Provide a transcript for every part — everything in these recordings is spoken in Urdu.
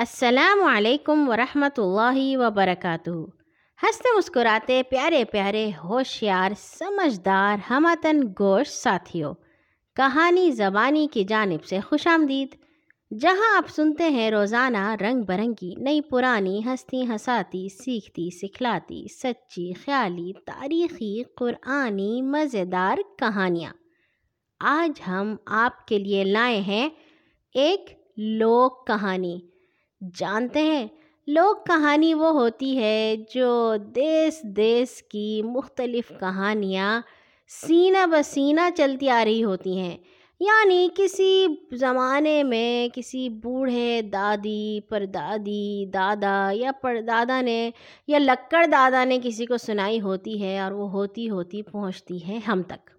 السلام علیکم ورحمۃ اللہ وبرکاتہ۔ ہنستے مسکراتے پیارے پیارے ہوشیار، سمجھدار ہمتن گوش ساتھیوں، کہانی زبانی کی جانب سے خوش آمدید۔ جہاں آپ سنتے ہیں روزانہ رنگ برنگی، نئی پرانی ہستی ہساتی سیکھتی سکھلاتی، سچی خیالی، تاریخی، قرآنی، مزیدار کہانیاں۔ آج ہم آپ کے لیے لائے ہیں ایک لوک کہانی۔ جانتے ہیں۔ لوک کہانی وہ ہوتی ہے جو دیس دیس کی مختلف کہانیاں سینہ بسینہ چلتی آ رہی ہوتی ہیں۔ یعنی کسی زمانے میں کسی بوڑھے دادی، پردادی دادا یا پردادا نے یا لکڑ دادا نے کسی کو سنائی ہوتی ہے اور وہ ہوتی ہوتی پہنچتی ہے ہم تک۔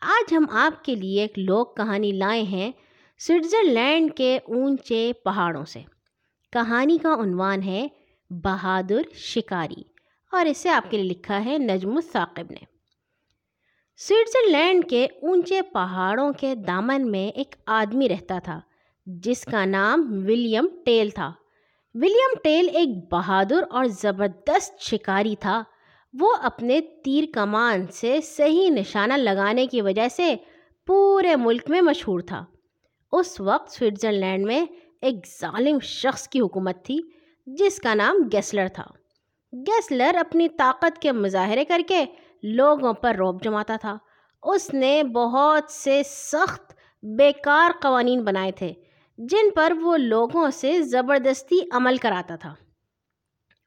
آج ہم آپ کے لیے ایک لوک کہانی لائے ہیں سوئٹزرلینڈ کے اونچے پہاڑوں سے۔ کہانی کا عنوان ہے بہادر شکاری اور اسے آپ کے لیے لکھا ہے نجم الثاقب نے۔ سوئٹزرلینڈ کے اونچے پہاڑوں کے دامن میں ایک آدمی رہتا تھا، جس کا نام ولیم ٹیل تھا۔ ولیم ٹیل ایک بہادر اور زبردست شکاری تھا۔ وہ اپنے تیر کمان سے صحیح نشانہ لگانے کی وجہ سے پورے ملک میں مشہور تھا۔ اس وقت سوئٹزرلینڈ میں ایک ظالم شخص کی حکومت تھی جس کا نام گیسلر تھا۔ گیسلر اپنی طاقت کے مظاہرے کر کے لوگوں پر روب جماتا تھا۔ اس نے بہت سے سخت، بیکار قوانین بنائے تھے، جن پر وہ لوگوں سے زبردستی عمل کراتا تھا۔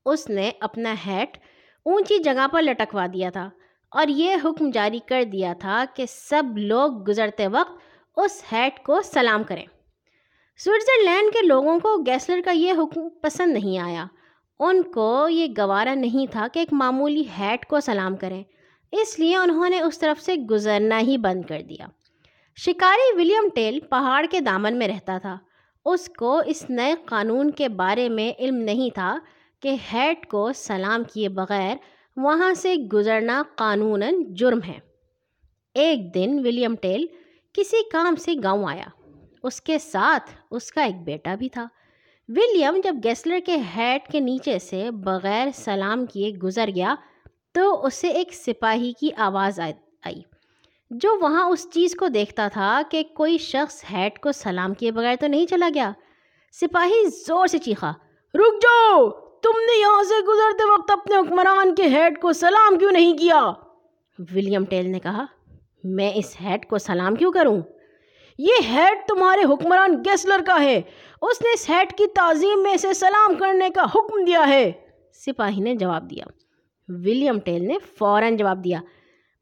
اس نے اپنا ہیٹ اونچی جگہ پر لٹکوا دیا تھا اور یہ حکم جاری کر دیا تھا کہ سب لوگ گزرتے وقت اس ہیٹ کو سلام کریں۔ سوئٹزرلینڈ کے لوگوں کو گیسلر کا یہ حکم پسند نہیں آیا۔ ان کو یہ گوارا نہیں تھا کہ ایک معمولی ہیٹ کو سلام کریں۔ اس لیے انہوں نے اس طرف سے گزرنا ہی بند کر دیا۔ شکاری ولیم ٹیل پہاڑ کے دامن میں رہتا تھا۔ اس کو اس نئے قانون کے بارے میں علم نہیں تھا کہ ہیٹ کو سلام کیے بغیر وہاں سے گزرنا قانوناً جرم ہے۔ ایک دن ولیم ٹیل کسی کام سے گاؤں آیا۔ اس کے ساتھ اس کا ایک بیٹا بھی تھا۔ ولیم جب گیسلر کے ہیٹ کے نیچے سے بغیر سلام کیے گزر گیا تو اسے ایک سپاہی کی آواز آئی۔ جو وہاں اس چیز کو دیکھتا تھا کہ کوئی شخص ہیٹ کو سلام کیے بغیر تو نہیں چلا گیا۔ سپاہی زور سے چیخا، رک جاؤ! تم نے یہاں سے گزرتے وقت اپنے حکمران کے ہیڈ کو سلام کیوں نہیں کیا؟ ولیم ٹیل نے کہا، میں اس ہیڈ کو سلام کیوں کروں؟ یہ ہیڈ تمہارے حکمران گیسلر کا ہے۔ اس نے اس ہیڈ کی تعظیم میں اسے سلام کرنے کا حکم دیا ہے۔ سپاہی نے جواب دیا۔ ولیم ٹیل نے فوراً جواب دیا۔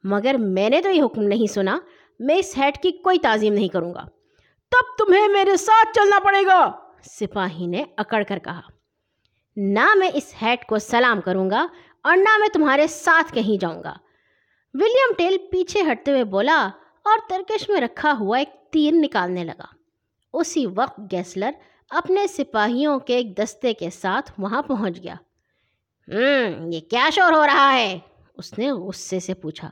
مگر میں نے تو یہ حکم نہیں سنا۔ میں اس ہیڈ کی کوئی تعظیم نہیں کروں گا۔ تب تمہیں میرے ساتھ چلنا پڑے گا۔ سپاہی نے اکڑ کر کہا۔ نہ میں اس ہیڈ کو سلام کروں گا اور نہ میں تمہارے ساتھ کہیں جاؤں گا۔ ولیم ٹیل پیچھے ہٹتے ہوئے بولا۔ اور ترکش میں رکھا ہوا ایک تیر نکالنے لگا۔ اسی وقت گیسلر اپنے سپاہیوں کے ایک دستے کے ساتھ وہاں پہنچ گیا۔ ہوں یہ کیا شور ہو رہا ہے؟ اس نے غصے سے پوچھا۔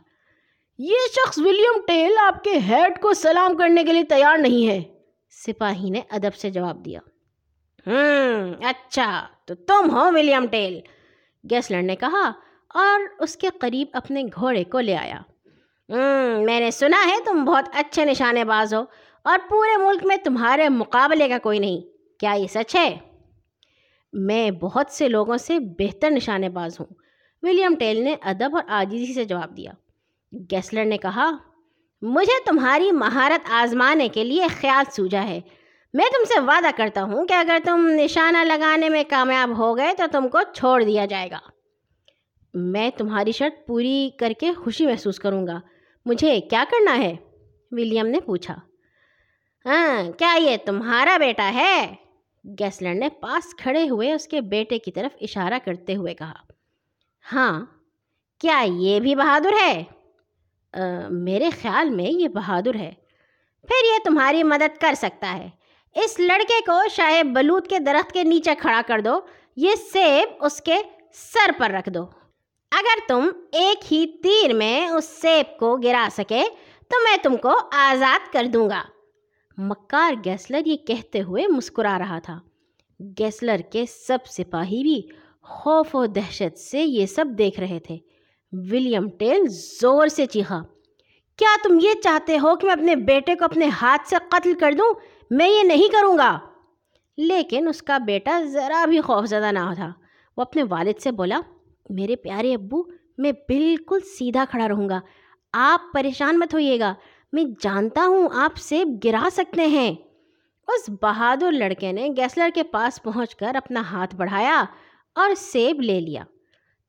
یہ شخص ولیم ٹیل آپ کے ہیڈ کو سلام کرنے کے لیے تیار نہیں ہے۔ سپاہی نے ادب سے جواب دیا۔ ہوں اچھا تو تم ہو ولیم ٹیل۔ گیسلر نے کہا اور اس کے قریب اپنے گھوڑے کو لے آیا۔ میں نے سنا ہے تم بہت اچھے نشانے باز ہو اور پورے ملک میں تمہارے مقابلے کا کوئی نہیں۔ کیا یہ سچ ہے؟ میں بہت سے لوگوں سے بہتر نشانے باز ہوں۔ ولیم ٹیل نے ادب اور آجزی سے جواب دیا۔ گیسلر نے کہا، مجھے تمہاری مہارت آزمانے کے لیے خیال سوجا ہے۔ میں تم سے وعدہ کرتا ہوں کہ اگر تم نشانہ لگانے میں کامیاب ہو گئے تو تم کو چھوڑ دیا جائے گا۔ میں تمہاری شرط پوری کر کے خوشی محسوس کروں گا۔ مجھے کیا کرنا ہے؟ ولیم نے پوچھا۔ ہاں کیا یہ تمہارا بیٹا ہے؟ گیسلر نے پاس کھڑے ہوئے اس کے بیٹے کی طرف اشارہ کرتے ہوئے کہا۔ ہاں کیا یہ بھی بہادر ہے؟ آ, میرے خیال میں یہ بہادر ہے۔ پھر یہ تمہاری مدد کر سکتا ہے۔ اس لڑکے کو شاہ بلوت کے درخت کے نیچے کھڑا کر دو۔ یہ سیب اس کے سر پر رکھ دو۔ اگر تم ایک ہی تیر میں اس سیب کو گرا سکے، تو میں تم کو آزاد کر دوں گا۔ مکار گیسلر یہ کہتے ہوئے مسکرا رہا تھا۔ گیسلر کے سب سپاہی بھی خوف و دہشت سے یہ سب دیکھ رہے تھے۔ ولیم ٹیل زور سے چیخا، کیا تم یہ چاہتے ہو کہ میں اپنے بیٹے کو اپنے ہاتھ سے قتل کر دوں؟ میں یہ نہیں کروں گا! لیکن اس کا بیٹا ذرا بھی خوف زدہ نہ تھا۔ وہ اپنے والد سے بولا میرے پیارے ابو، میں بالکل سیدھا کھڑا رہوں گا۔ آپ پریشان مت ہوئیے گا۔ میں جانتا ہوں آپ سیب گرا سکتے ہیں۔ اس بہادر لڑکے نے گیسلر کے پاس پہنچ کر اپنا ہاتھ بڑھایا اور سیب لے لیا۔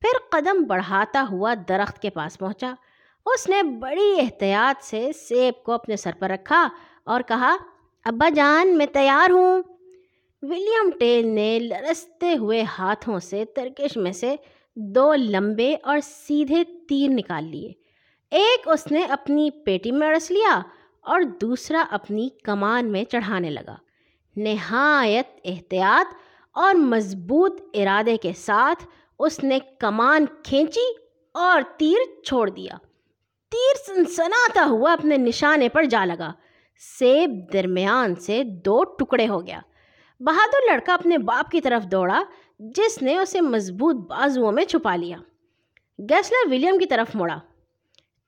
پھر قدم بڑھاتا ہوا درخت کے پاس پہنچا۔ اس نے بڑی احتیاط سے سیب کو اپنے سر پر رکھا اور کہا، ابا جان، میں تیار ہوں۔ ولیم ٹیل نے لرستے ہوئے ہاتھوں سے ترکش میں سے دو لمبے اور سیدھے تیر نکال لیے۔ ایک اس نے اپنی پیٹی میں رس لیا اور دوسرا اپنی کمان میں چڑھانے لگا۔ نہایت احتیاط اور مضبوط ارادے کے ساتھ اس نے کمان کھینچی اور تیر چھوڑ دیا۔ تیر سنسناتا ہوا اپنے نشانے پر جا لگا۔ سیب درمیان سے دو ٹکڑے ہو گیا۔ بہادر لڑکا اپنے باپ کی طرف دوڑا۔ جس نے اسے مضبوط بازوؤں میں چھپا لیا۔ گیسلر ولیم کی طرف مڑا۔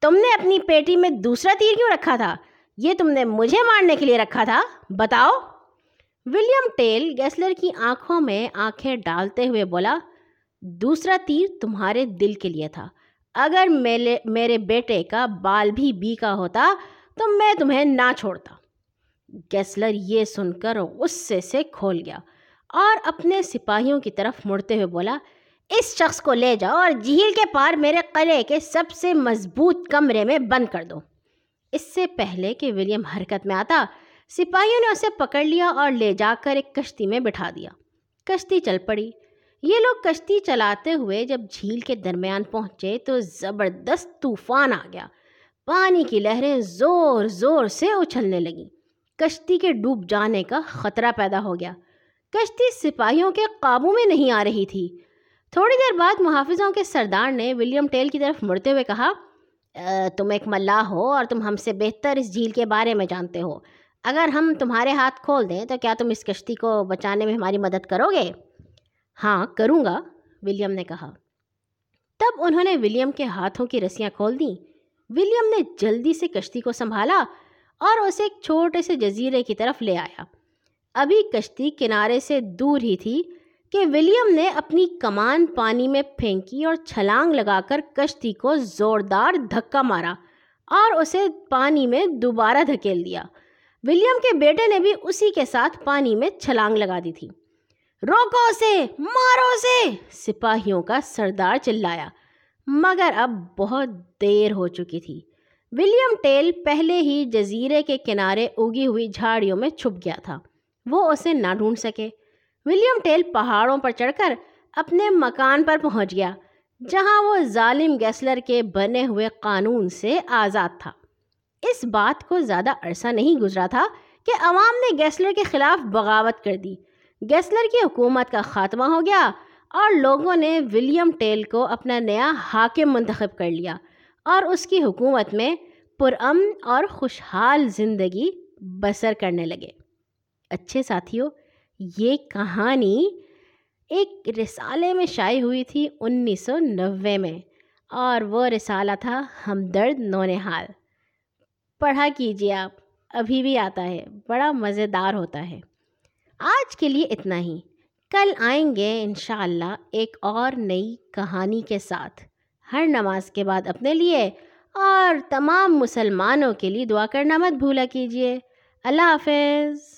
تم نے اپنی پیٹی میں دوسرا تیر کیوں رکھا تھا؟ یہ تم نے مجھے مارنے کے لیے رکھا تھا، بتاؤ۔ ولیم ٹیل گیسلر کی آنکھوں میں آنکھیں ڈالتے ہوئے بولا، دوسرا تیر تمہارے دل کے لیے تھا۔ اگر میرے میرے بیٹے کا بال بھی بی کا ہوتا تو میں تمہیں نہ چھوڑتا۔ گیسلر یہ سن کر غصے سے کھول گیا۔ اور اپنے سپاہیوں کی طرف مڑتے ہوئے بولا، اس شخص کو لے جاؤ اور جھیل کے پار میرے قلعے کے سب سے مضبوط کمرے میں بند کر دو۔ اس سے پہلے کہ ولیم حرکت میں آتا، سپاہیوں نے اسے پکڑ لیا اور لے جا کر ایک کشتی میں بٹھا دیا۔ کشتی چل پڑی۔ یہ لوگ کشتی چلاتے ہوئے جب جھیل کے درمیان پہنچے تو زبردست طوفان آ گیا۔ پانی کی لہریں زور زور سے اچھلنے لگیں۔ کشتی کے ڈوب جانے کا خطرہ پیدا ہو گیا۔ کشتی سپاہیوں کے قابو میں نہیں آ رہی تھی۔ تھوڑی دیر بعد محافظوں کے سردار نے ولیم ٹیل کی طرف مڑتے ہوئے کہا تم ایک ملاح ہو اور تم ہم سے بہتر اس جھیل کے بارے میں جانتے ہو۔ اگر ہم تمہارے ہاتھ کھول دیں تو کیا تم اس کشتی کو بچانے میں ہماری مدد کرو گے؟ ہاں کروں گا، ولیم نے کہا۔ تب انہوں نے ولیم کے ہاتھوں کی رسیاں کھول دیں۔ ولیم نے جلدی سے کشتی کو سنبھالا اور اسے ایک چھوٹے سے جزیرے کی طرف لے آیا۔ ابھی کشتی کنارے سے دور ہی تھی کہ ولیم نے اپنی کمان پانی میں پھینکی اور چھلانگ لگا کر کشتی کو زوردار دھکا مارا اور اسے پانی میں دوبارہ دھکیل دیا۔ ولیم کے بیٹے نے بھی اسی کے ساتھ پانی میں چھلانگ لگا دی تھی۔ روکو سے مارو سے سپاہیوں کا سردار چلایا۔ مگر اب بہت دیر ہو چکی تھی۔ ولیم ٹیل پہلے ہی جزیرے کے کنارے اگی ہوئی جھاڑیوں میں چھپ گیا تھا۔ وہ اسے نہ ڈھونڈ سکے۔ ولیم ٹیل پہاڑوں پر چڑھ کر اپنے مکان پر پہنچ گیا، جہاں وہ ظالم گیسلر کے بنے ہوئے قانون سے آزاد تھا۔ اس بات کو زیادہ عرصہ نہیں گزرا تھا کہ عوام نے گیسلر کے خلاف بغاوت کر دی۔ گیسلر کی حکومت کا خاتمہ ہو گیا اور لوگوں نے ولیم ٹیل کو اپنا نیا حاکم منتخب کر لیا اور اس کی حکومت میں پرامن اور خوشحال زندگی بسر کرنے لگے۔ اچھے ساتھیوں یہ کہانی ایک رسالے میں شائع ہوئی تھی انیس سو نوے میں، اور وہ رسالہ تھا ہمدرد نونحال پڑھا کیجیے آپ، ابھی بھی آتا ہے، بڑا مزیدار ہوتا ہے۔ آج کے لیے اتنا ہی۔ کل آئیں گے انشاءاللہ ایک اور نئی کہانی کے ساتھ۔ ہر نماز کے بعد اپنے لیے، اور تمام مسلمانوں کے لیے دعا کرنا مت بھولا کیجیے اللہ حافظ۔